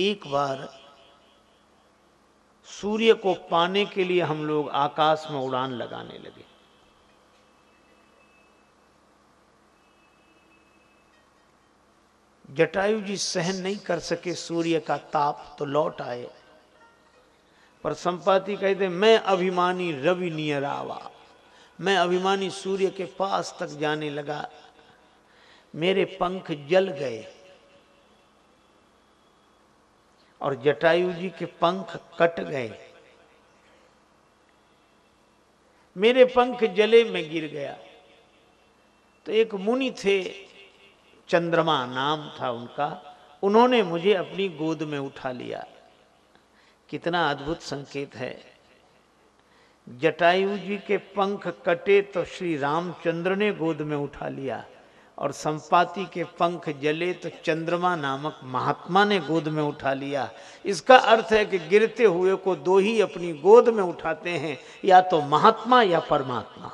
एक बार सूर्य को पाने के लिए हम लोग आकाश में उड़ान लगाने लगे। जटायु जी सहन नहीं कर सके सूर्य का ताप तो लौट आए। पर संपाति कहते, मैं अभिमानी रवि नियरावा। मैं अभिमानी सूर्य के पास तक जाने लगा। मेरे पंख जल गए। और जटायु जी के पंख कट गए। मेरे पंख जले में गिर गया। तो एक मुनि थे, चंद्रमा नाम था उनका, उन्होंने मुझे अपनी गोद में उठा लिया। कितना अद्भुत संकेत है। जटायु जी के पंख कटे तो श्री रामचंद्र ने गोद में उठा लिया। और संपाति के पंख जले तो चंद्रमा नामक महात्मा ने गोद में उठा लिया। इसका अर्थ है कि गिरते हुए को दो ही अपनी गोद में उठाते हैं, या तो महात्मा या परमात्मा।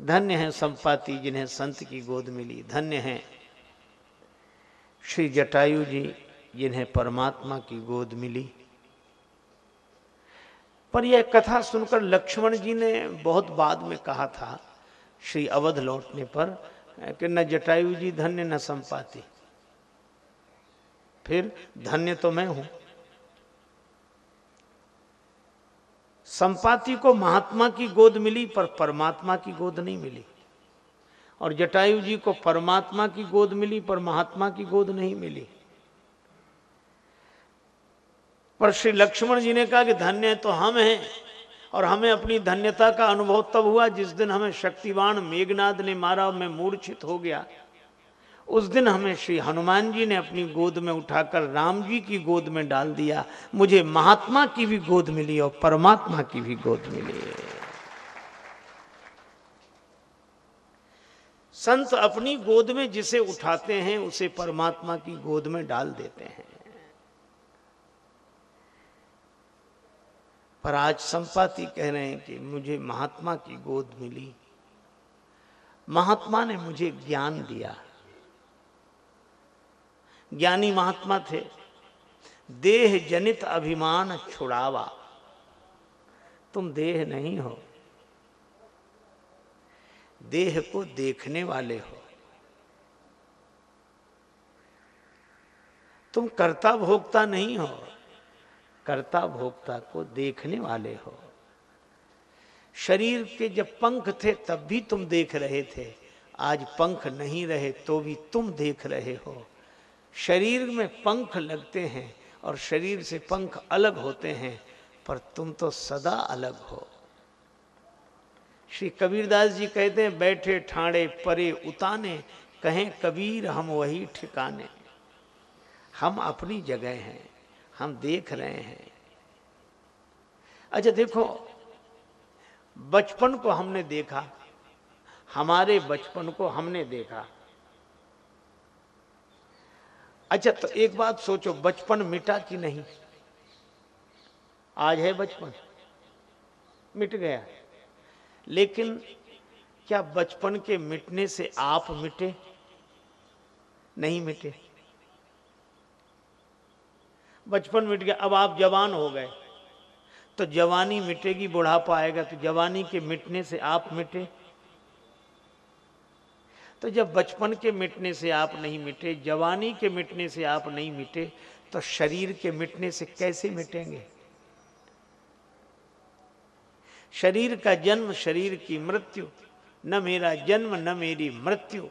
धन्य है संपाति जिन्हें संत की गोद मिली। धन्य है श्री जटायु जी जिन्हें परमात्मा की गोद मिली। पर यह कथा सुनकर लक्ष्मण जी ने बहुत बाद में कहा था, श्री अवध लौटने पर, कि न जटायु जी धन्य न संपाति। फिर धन्य तो मैं हूँ। संपाति को महात्मा की गोद मिली, पर परमात्मा की गोद नहीं मिली। और जटायु जी को परमात्मा की गोद मिली, पर महात्मा की गोद नहीं मिली। पर श्री लक्ष्मण जी ने कहा कि धन्य तो हम हैं, और हमें अपनी धन्यता का अनुभव तब हुआ जिस दिन हमें शक्तिवान मेघनाद ने मारा और मैं मूर्छित हो गया। उस दिन हमें श्री हनुमान जी ने अपनी गोद में उठाकर राम जी की गोद में डाल दिया। मुझे महात्मा की भी गोद मिली और परमात्मा की भी गोद मिली। संत अपनी गोद में जिसे उठाते हैं, उसे परमात्मा की गोद में डाल देते हैं। पर आज संपाति कह रहे हैं कि मुझे महात्मा की गोद मिली। महात्मा ने मुझे ज्ञान दिया। ज्ञानी महात्मा थे। देह जनित अभिमान छुड़ावा। तुम देह नहीं हो। देह को देखने वाले हो। तुम कर्ता भोक्ता नहीं हो। कर्ता भोक्ता को देखने वाले हो। शरीर के जब पंख थे, तब भी तुम देख रहे थे। आज पंख नहीं रहे तो भी तुम देख रहे हो। शरीर में पंख लगते हैं और शरीर से पंख अलग होते हैं, पर तुम तो सदा अलग हो। श्री कबीरदास जी कहते हैं, बैठे, ठाणे, परे, उताने, कहें कबीर हम वही ठिकाने। हम अपनी जगह हैं। हम देख रहे हैं। अच्छा देखो, बचपन को हमने देखा, हमारे बचपन को हमने देखा। अच्छा तो एक बात सोचो, बचपन मिटा कि नहीं? आज है बचपन, मिट गया। लेकिन क्या बचपन के मिटने से आप मिटे? नहीं मिटे। बचपन मिट गया, अब आप जवान हो गए। तो जवानी मिटेगी, बुढ़ापा आएगा तो जवानी के मिटने से आप मिटे। तो जब बचपन के मिटने से आप नहीं मिटे, जवानी के मिटने से आप नहीं मिटे तो शरीर के मिटने से कैसे मिटेंगे? शरीर का जन्म शरीर की मृत्यु, न मेरा जन्म, न मेरी मृत्यु।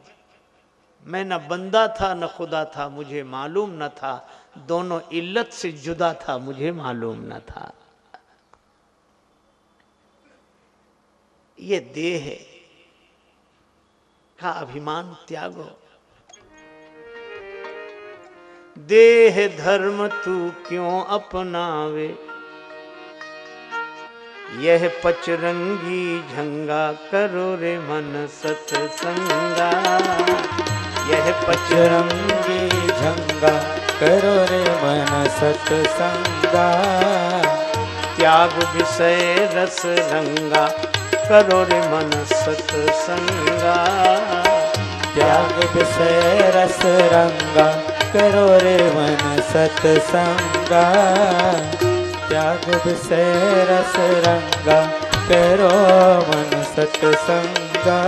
मैं न बंदा था, न खुदा था, मुझे मालूम न था दोनों इल्लत से जुदा था, मुझे मालूम न था। ये देह का अभिमान त्यागो। देह धर्म तू क्यों अपनावे? यह पचरंगी झंगा करो रे मन सत्संगा। यह पचरंगी झंगा करो रे मन सत्संगा। त्याग विषय रस रंगा करो रे मन सत्संगा। त्याग विषय रस रंगा करो रे मन सत्संगा। त्याग विषय रस रंगा करो मन सत्संगा।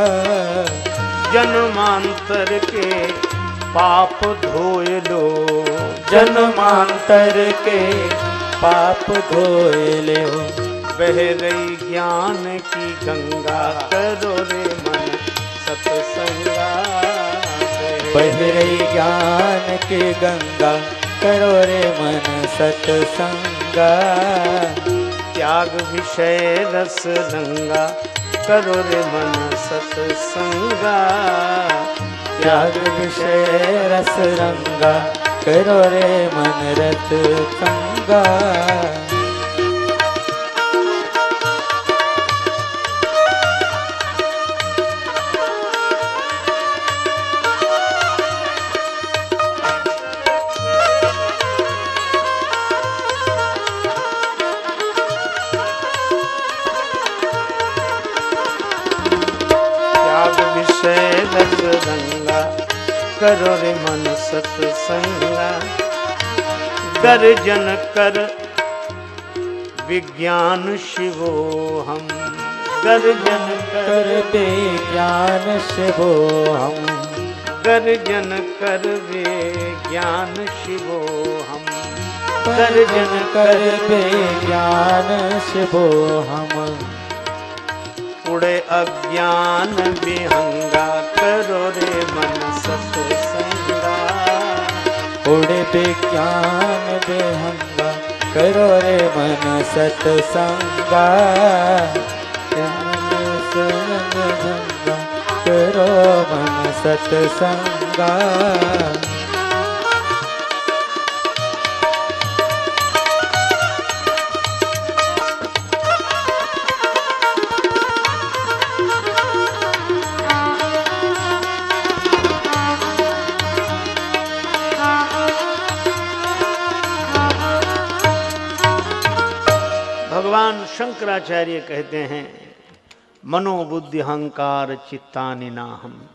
जन्मांतर के पाप धोए लो। जन्मांतर के पाप धोए ले बह रही ज्ञान की गंगा, करो रे मन सत्संगा। बह रही ज्ञान की गंगा, करो रे मन सत्संगा। त्याग विषय रस रंगा करो रे मन सत्संगा। त्याग विषय रस रंगा करो रे मन संगा त्याग विषय रस रंगा। करो रे मन सत्संगा गर्जन कर विज्ञान शिवो हम। गर्जन कर कर दे ज्ञान शिवो हम। गर्जन कर वे ज्ञान शिवो हम। गर्जन कर दे ज्ञान शिवो हम। उड़े अज्ञान विहंगा करो रे मन सत्संगा उड़े विज्ञान बेहंगा करो रे मन सत्संगा। करो मन सत्संगा। शंकराचार्य कहते हैं, मनोबुद्धि अहंकार चित्तानि नाहम।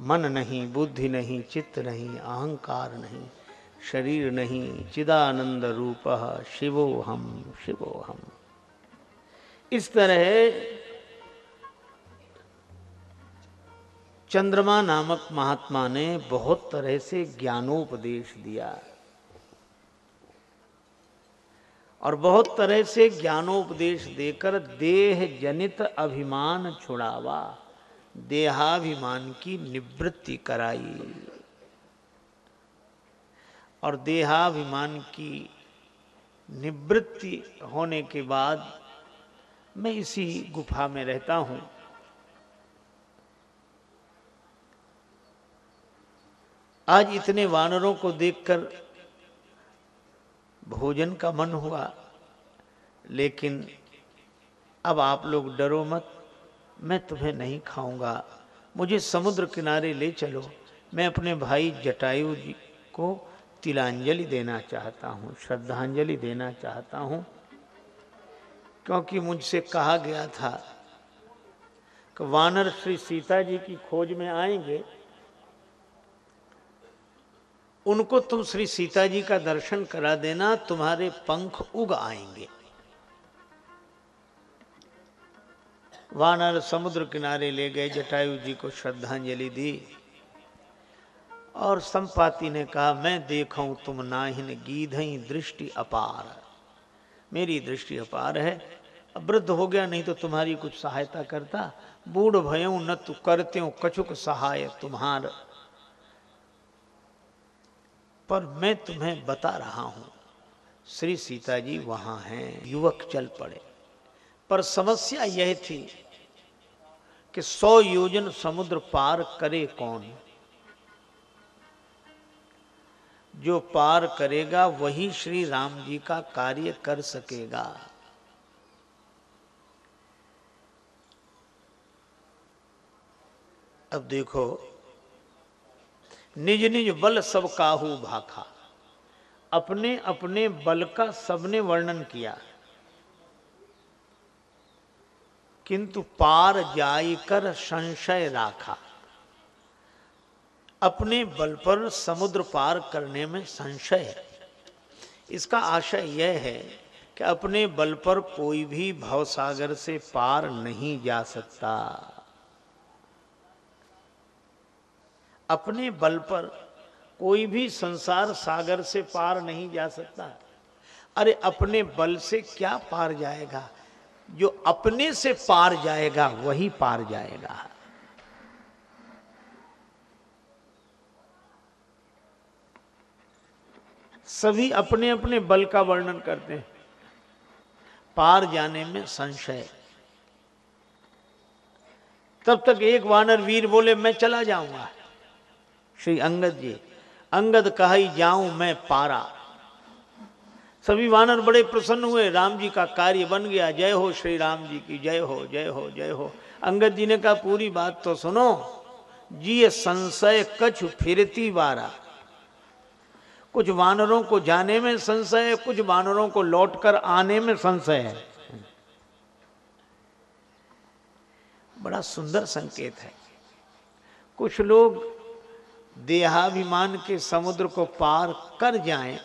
मन नहीं, बुद्धि नहीं, चित्त नहीं, अहंकार नहीं, शरीर नहीं, चिदानंद रूप शिवो हम शिवो हम। इस तरह चंद्रमा नामक महात्मा ने बहुत तरह से ज्ञानोपदेश दिया। और बहुत तरह से ज्ञानोपदेश देकर देह जनित अभिमान छुड़ावा, देहाभिमान की निवृत्ति कराई। और देहाभिमान की निवृत्ति होने के बाद मैं इसी गुफा में रहता हूँ। आज इतने वानरों को देखकर भोजन का मन हुआ, लेकिन अब आप लोग डरो मत, मैं तुम्हें नहीं खाऊँगा। मुझे समुद्र किनारे ले चलो। मैं अपने भाई जटायु जी को तिलांजलि देना चाहता हूँ, श्रद्धांजलि देना चाहता हूँ, क्योंकि मुझसे कहा गया था कि वानर श्री सीता जी की खोज में आएँगे उनको तुम श्री सीता जी का दर्शन करा देना, तुम्हारे पंख उग आएँगे। वानर समुद्र किनारे ले गए, जटायु जी को श्रद्धांजलि दी। और संपाति ने कहा, मैं देखूँ, तुम नाहिन गीधई, दृष्टि अपार। मेरी दृष्टि अपार है। वृद्ध हो गया, नहीं तो तुम्हारी कुछ सहायता करता। बूढ़ भयो न तु करते कछुक सहाय तुम्हार। पर मैं तुम्हें बता रहा हूँ। श्री सीता जी वहाँ हैं, युवक चल पड़े। पर समस्या यह थी कि सौ योजन समुद्र पार करे कौन? जो पार करेगा, वही श्री राम जी का कार्य कर सकेगा। अब देखो निज निज बल सब काहू भाखा। अपने अपने बल का सबने वर्णन किया। किंतु पार जाई कर संशय राखा। अपने बल पर समुद्र पार करने में संशय है। इसका आशय यह है कि अपने बल पर कोई भी भवसागर से पार नहीं जा सकता। अपने बल पर कोई भी संसार सागर से पार नहीं जा सकता। अरे, अपने बल से क्या पार जाएगा? जो अपने से पार जाएगा, वही पार जाएगा। सभी अपने अपने बल का वर्णन करते हैं। पार जाने में संशय। तब तक एक वानर वीर बोले, मैं चला जाऊँगा। श्री अंगद जी, अंगद कहा जाऊँ मैं पारा। सभी वानर बड़े प्रसन्न हुए, राम जी का कार्य बन गया। जय हो श्री राम जी की, जय हो जय हो जय हो। अंगद जी ने कहा, पूरी बात तो सुनो जी संशय कछ फिरती बारा कुछ वानरों को जाने में संशय है, कुछ वानरों को लौटकर आने में संशय है। बड़ा सुंदर संकेत है। कुछ लोग देहाभिमान के समुद्र को पार कर जाएँ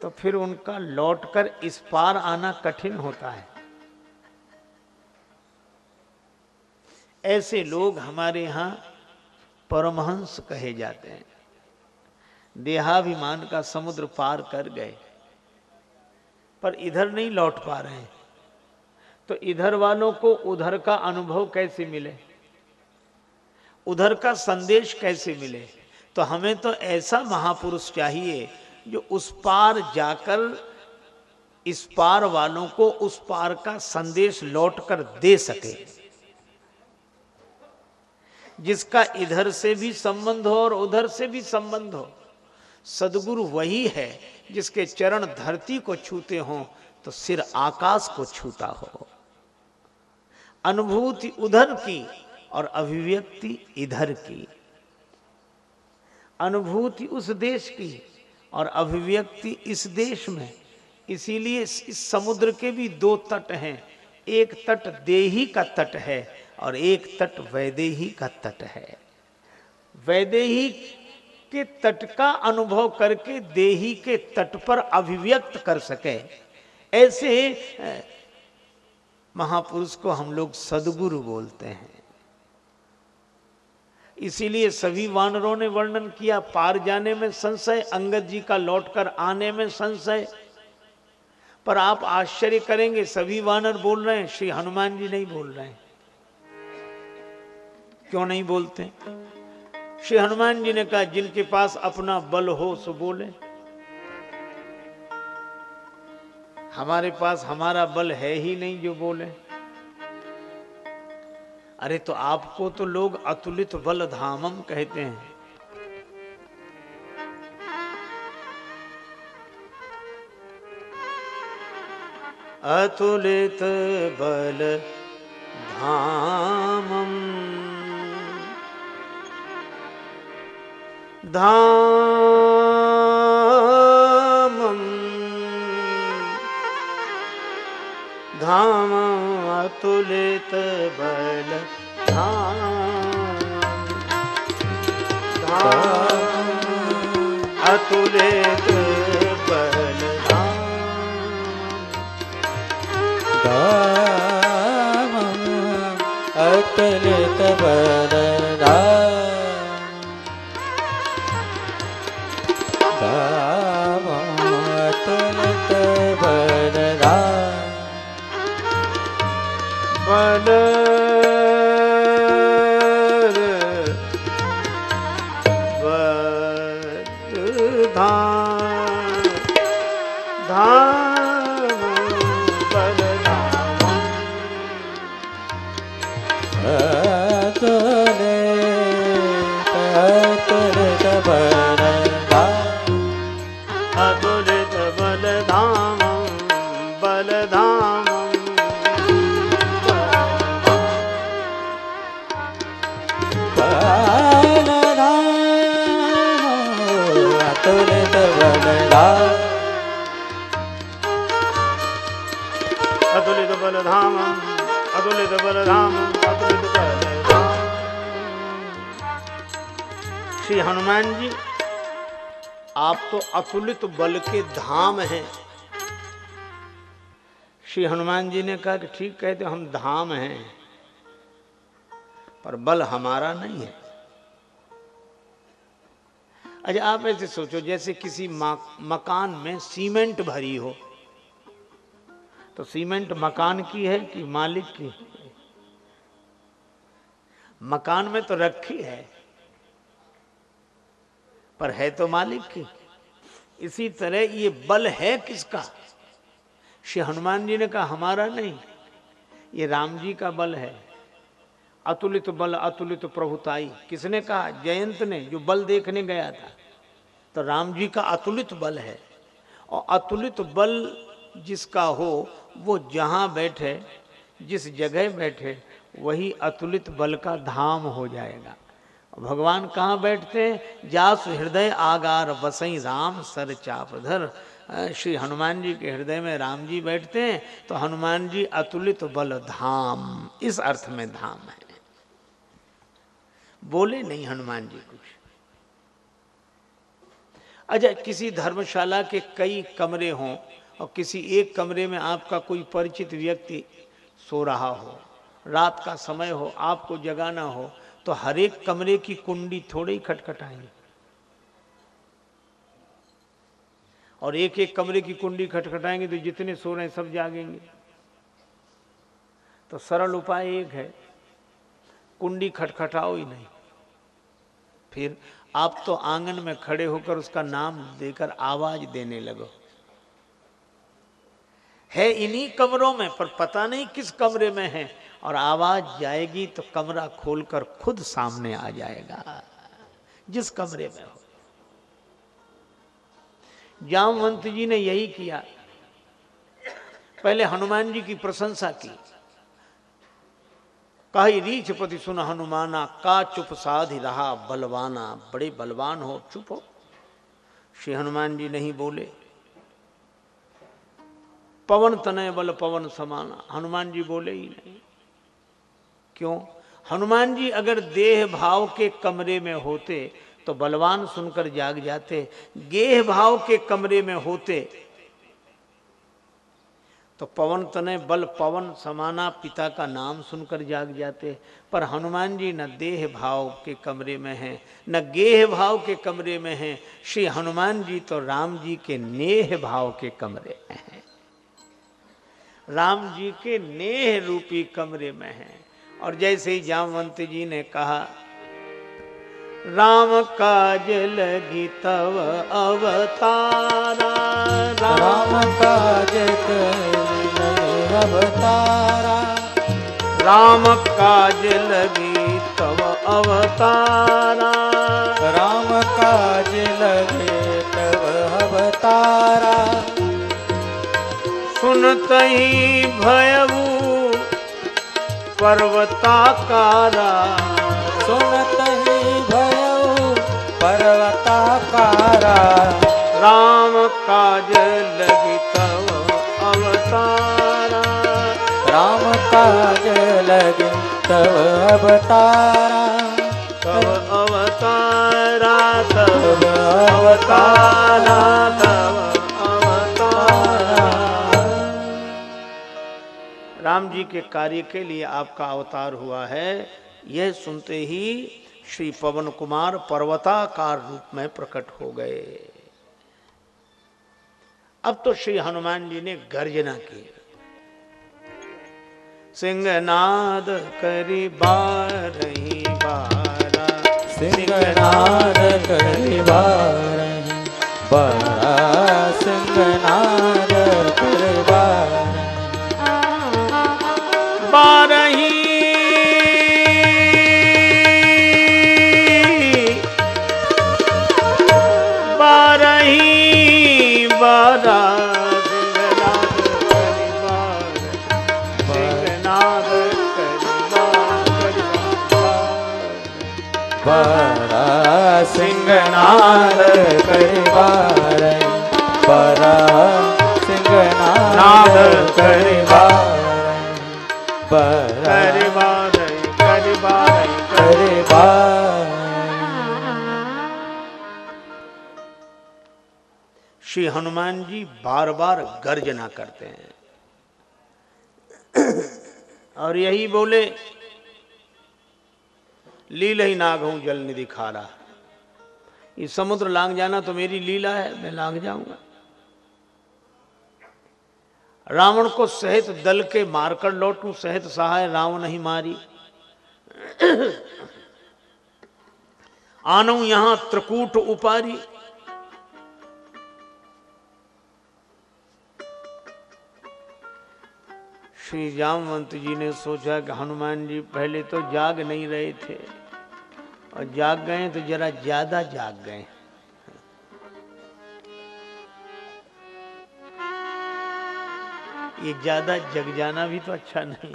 तो फिर उनका लौटकर इस पार आना कठिन होता है। ऐसे लोग हमारे यहाँ परमहंस कहे जाते हैं। देहाभिमान का समुद्र पार कर गए, पर इधर नहीं लौट पा रहे हैं। तो इधर वालों को उधर का अनुभव कैसे मिले? उधर का संदेश कैसे मिले? तो हमें तो ऐसा महापुरुष चाहिए जो उस पार जाकर इस पार वालों को उस पार का संदेश लौटकर दे सके। जिसका इधर से भी संबंध हो और उधर से भी संबंध हो। सदगुरु वही है जिसके चरण धरती को छूते हों तो सिर आकाश को छूता हो। अनुभूति उधर की और अभिव्यक्ति इधर की, अनुभूति उस देश की और अभिव्यक्ति इस देश में। इसीलिए इस समुद्र के भी दो तट हैं। एक तट देही का तट है और एक तट वैदेही का तट है। वैदेही के तट का अनुभव करके देही के तट पर अभिव्यक्त कर सके। ऐसे महापुरुष को हम लोग सदगुरु बोलते हैं। इसीलिए सभी वानरों ने वर्णन किया, पार जाने में संशय, अंगद जी का लौटकर आने में संशय। पर आप आश्चर्य करेंगे, सभी वानर बोल रहे हैं, श्री हनुमान जी नहीं बोल रहे हैं। क्यों नहीं बोलते? श्री हनुमान जी ने कहा, जिनके पास अपना बल हो, सो बोले। हमारे पास हमारा बल है ही नहीं जो बोले। अरे तो आपको तो लोग अतुलित बल धामम कहते हैं। अतुलित बल धामम धामम। धाम अतुलित बल ਅਤੁਲਿਤ ਬਲਨਾਮ ਦਾਮ ਅਤੁਲਿਤ बलधाम अतुलित बलधाम अतुलित बलधाम श्री हनुमान जी, आप तो अतुलित बल के धाम हैं। श्री हनुमान जी ने कहा कि ठीक कहते तो हम धाम हैं, पर बल हमारा नहीं है। अच्छा आप ऐसे सोचो जैसे किसी मकान में सीमेंट भरी हो तो सीमेंट मकान की है कि मालिक की? मकान में तो रखी है, पर है तो मालिक की। इसी तरह ये बल है किसका? श्री हनुमान जी ने कहा, हमारा नहीं, ये राम जी का बल है। अतुलित बल, अतुलित प्रभुताई। किसने कहा? जयंत ने, जो बल देखने गया था। तो राम जी का अतुलित बल है। और अतुलित बल जिसका हो वो जहाँ बैठे, जिस जगह बैठे, वही अतुलित बल का धाम हो जाएगा। भगवान कहाँ बैठते? हैं जास हृदय आगार बसई राम सर चापधर श्री हनुमान जी के हृदय में राम जी बैठते हैं तो हनुमान जी अतुलित बल धाम, इस अर्थ में धाम है। बोले नहीं हनुमान जी कुछ। अच्छा किसी धर्मशाला के कई कमरे हों और किसी एक कमरे में आपका कोई परिचित व्यक्ति सो रहा हो, रात का समय हो, आपको जगाना हो तो हर एक कमरे की कुंडी थोड़ी ही खटखटाएँगे। और एक एक कमरे की कुंडी खटखटाएँगे तो जितने सो रहे हैं सब जागेंगे। तो सरल उपाय एक है, कुंडी खटखटाओ ही नहीं। फिर आप तो आँगन में खड़े होकर उसका नाम देकर आवाज़ देने लगो। है इन्हीं कमरों में, पर पता नहीं किस कमरे में है। और आवाज़ जाएगी तो कमरा खोलकर खुद सामने आ जाएगा, जिस कमरे में हो। जामवंत जी ने यही किया। पहले हनुमान जी की प्रशंसा की। कही रीछ पति सुन हनुमाना, का चुप साध रहा बलवाना, बड़े बलवान हो, चुप हो। श्री हनुमान जी नहीं बोले। पवन तनय बल पवन समाना। हनुमान जी बोले ही नहीं। क्यों? हनुमान जी अगर देह भाव के कमरे में होते तो बलवान सुनकर जाग जाते। गेह भाव के कमरे में होते तो पवन तने बल पवन समाना पिता का नाम सुनकर जाग जाते। पर हनुमान जी न देह भाव के कमरे में हैं, न गेह भाव के कमरे में हैं। श्री हनुमान जी तो राम जी के नेह भाव के कमरे में हैं। राम जी के नेह रूपी कमरे में हैं। और जैसे ही जामवंत जी ने कहा राम काज लगी तव अवतारा राम काज अवतारा। राम काज लगी तव अवतारा। राम काज लगे सुनत ही भयऊ पर्वताकारा। सुनत ही पर्वताकारा। राम काज लगी तव अवतारा। राम काज लगे तव अवतारा। तव अवतारा तव अवतारा तव जी के कार्य के लिए आपका अवतार हुआ है। यह सुनते ही श्री पवन कुमार पर्वताकार रूप में प्रकट हो गए। अब तो श्री हनुमान जी ने गर्जना की। सिंहनाद करी बार ही बारा। सिंहनाद करी बार बारा। सिंहनाद सिंहनाद करिबार परा बारई करे बारई श्री हनुमान जी बार बार गर्जना करते हैं। और यही बोले लील ही नाग हूँ, जल निधि खारा ये समुद्र लांग जाना तो मेरी लीला है, मैं लांग जाऊँगा। रावण को सहित दल के मारकर लौटू, सहित सहाय रावण नहीं मारी। आनू यहाँ त्रिकूट उपारी। श्री जामवंत जी ने सोचा कि हनुमान जी पहले तो जाग नहीं रहे थे। और जाग गए तो जरा ज़्यादा जाग गए। ये ज़्यादा जग जाना भी तो अच्छा नहीं।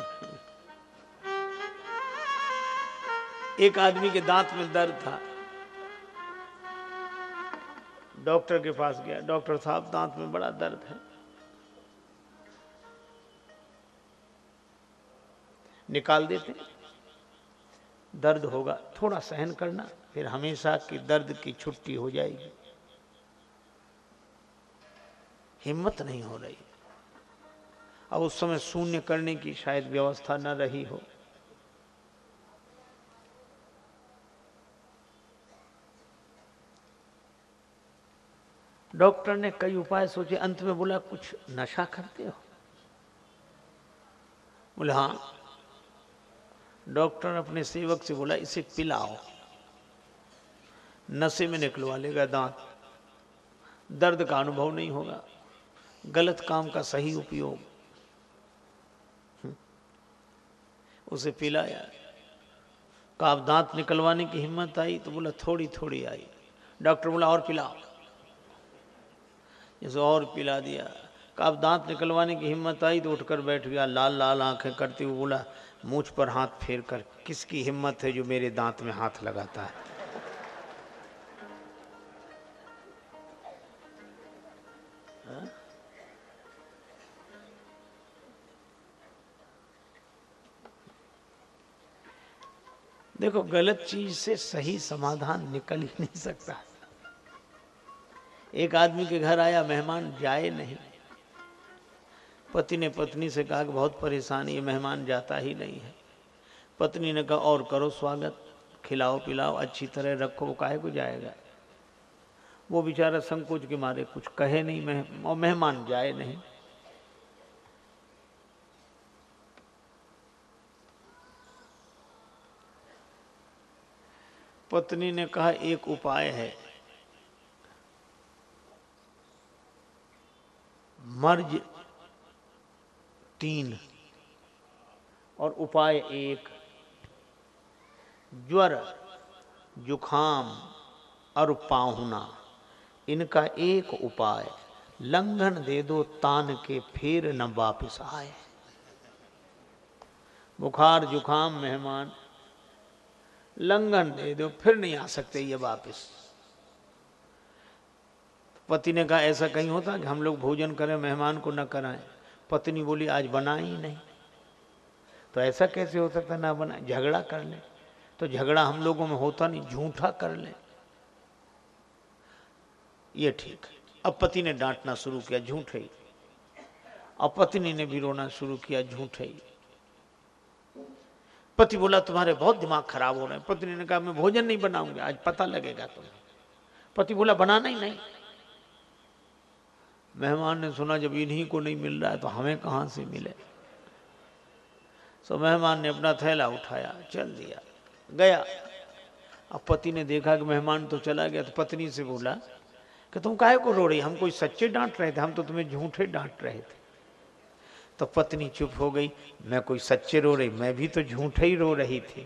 एक आदमी के दांत में दर्द था। डॉक्टर के पास गया। डॉक्टर साहब, दांत में बड़ा दर्द है। निकाल देते दर्द होगा, थोड़ा सहन करना, फिर हमेशा की दर्द की छुट्टी हो जाएगी। हिम्मत नहीं हो रही। अब उस समय शून्य करने की शायद व्यवस्था न रही हो। डॉक्टर ने कई उपाय सोचे, अंत में बोला, कुछ नशा करते हो? बोले हाँ। डॉक्टर ने अपने सेवक से बोला, इसे पिलाओ। नशे में निकलवा लेगा दांत। दर्द का अनुभव नहीं होगा। गलत काम का सही उपयोग। हम्म। उसे पिलाया। कहा दांत निकलवाने की हिम्मत आई? तो बोला थोड़ी थोड़ी आई। डॉक्टर बोला, और पिलाओ। जैसे और पिला दिया। कहा दांत निकलवाने की हिम्मत आई तो उठकर बैठ गया। लाल लाल आँखें करते हुए बोला मुझ पर हाथ फेर कर किसकी हिम्मत है जो मेरे दांत में हाथ लगाता है? हाँ? देखो, गलत चीज़ से सही समाधान निकल ही नहीं सकता। एक आदमी के घर आया, मेहमान जाए नहीं। पति ने पत्नी से कहा कि बहुत परेशानी है मेहमान जाता ही नहीं है। पत्नी ने कहा और करो स्वागत खिलाओ पिलाओ अच्छी तरह रखो वो काहे को जाएगा? वो बेचारा संकोच के मारे कुछ कहे नहीं मह, और मेहमान जाए नहीं। पत्नी ने कहा एक उपाय है। मर्ज तीन। और उपाय एक, ज्वर, जुखाम और पाहुना। इनका एक उपाय, लंघन दे दो तान के, फिर न वापिस आए। बुखार, जुखाम, मेहमान, लंघन दे दो, फिर नहीं आ सकते ये वापिस। पति ने कहा, ऐसा कहीं होता कि हम लोग भोजन करें, मेहमान को न कराएँ? पत्नी बोली, आज बना ही नहीं। तो ऐसा कैसे हो सकता ना बना? झगड़ा कर ले। तो झगड़ा हम लोगों में होता नहीं, झूठा कर ले। ये ठीक अब पति ने डांटना शुरू किया, झूठे ही। अब पत्नी ने भी रोना शुरू किया, झूठे ही। पति बोला, तुम्हारे बहुत दिमाग खराब हो रहे हैं। पत्नी ने कहा, मैं भोजन नहीं बनाऊँगा, आज पता लगेगा तुम्हें। पति बोला, बनाना ही नहीं। मेहमान ने सुना, जब इन्हीं को नहीं मिल रहा है तो हमें कहाँ से मिले? तो मेहमान ने अपना थैला उठाया, चल दिया, गया। अब पति ने देखा कि मेहमान तो चला गया तो पत्नी से बोला कि तुम काहे को रो रही? हम कोई सच्चे डांट रहे थे, हम तो तुम्हें झूठे डांट रहे थे। तो पत्नी चुप हो गई, मैं कोई सच्चे रो रही, मैं भी तो झूठे ही रो रही थी।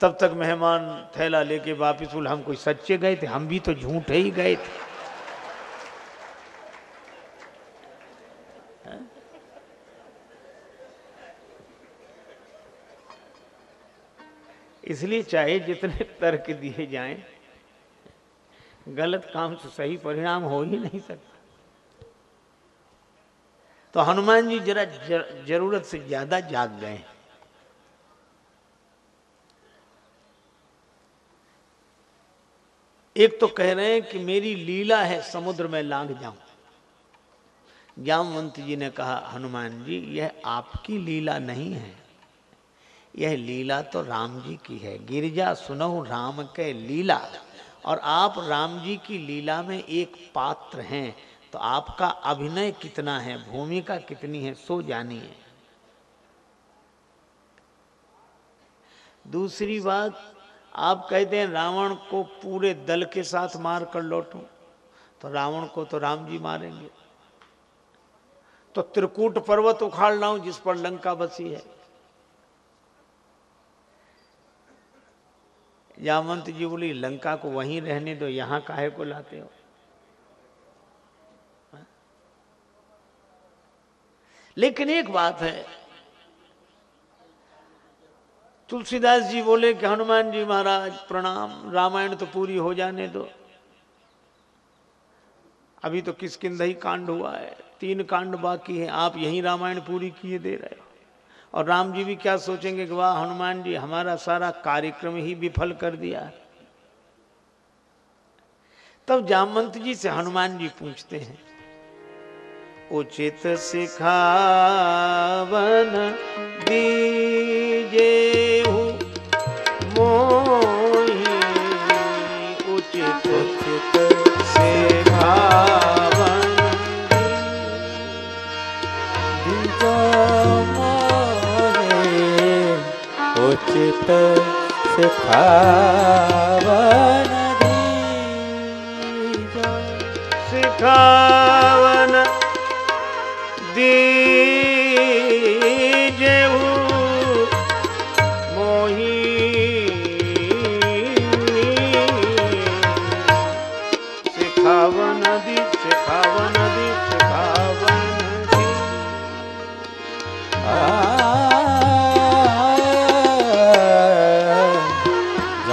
तब तक मेहमान थैला लेके वापिस बोला, हम कोई सच्चे गए थे? हम भी तो झूठे ही गए थे। इसलिए चाहे जितने तर्क दिए जाएँ, गलत काम से सही परिणाम हो ही नहीं सकता। तो हनुमान जी जरा ज़रूरत से ज़्यादा जाग गए। एक तो कह रहे हैं कि मेरी लीला है, समुद्र में लांग जाऊँ। जामवंत जी ने कहा, हनुमान जी, यह आपकी लीला नहीं है। यह लीला तो राम जी की है। गिरजा सुनो राम के लीला। और आप राम जी की लीला में एक पात्र हैं तो आपका अभिनय कितना है, भूमिका कितनी है, सो जानिए। दूसरी बात, आप कहते हैं रावण को पूरे दल के साथ मार कर लौटू तो रावण को तो राम जी मारेंगे। तो त्रिकूट पर्वत उखाड़ लाऊं जिस पर लंका बसी है। जामंत जी बोली, लंका को वहीं रहने दो, यहाँ काहे को लाते हो? लेकिन एक बात है, तुलसीदास जी बोले कि, हनुमान जी महाराज, प्रणाम, रामायण तो पूरी हो जाने दो। अभी तो किसकिंद ही कांड हुआ है? तीन कांड बाकी है। आप यही रामायण पूरी किए दे रहे हो। और राम जी भी क्या सोचेंगे कि वाह, हनुमान जी, हमारा सारा कार्यक्रम ही विफल कर दिया। तब जामवंत जी से हनुमान जी पूछते हैं उचित सिखावन दीजे मोही उचित उचित उचित सिखावन सिखावन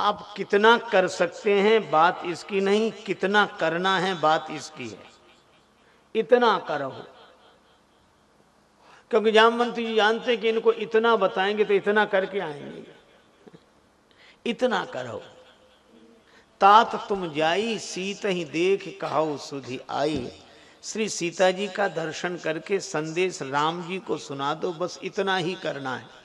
आप कितना कर सकते हैं, बात इसकी नहीं, कितना करना है, बात इसकी है। इतना करो। क्योंकि जामवंत जी जानते कि इनको इतना बताएँगे तो इतना करके आएँगे। इतना करो। तात तुम जाई, सीत ही देख कहो सुधि आई। श्री सीता जी का दर्शन करके संदेश राम जी को सुना दो, बस इतना ही करना है।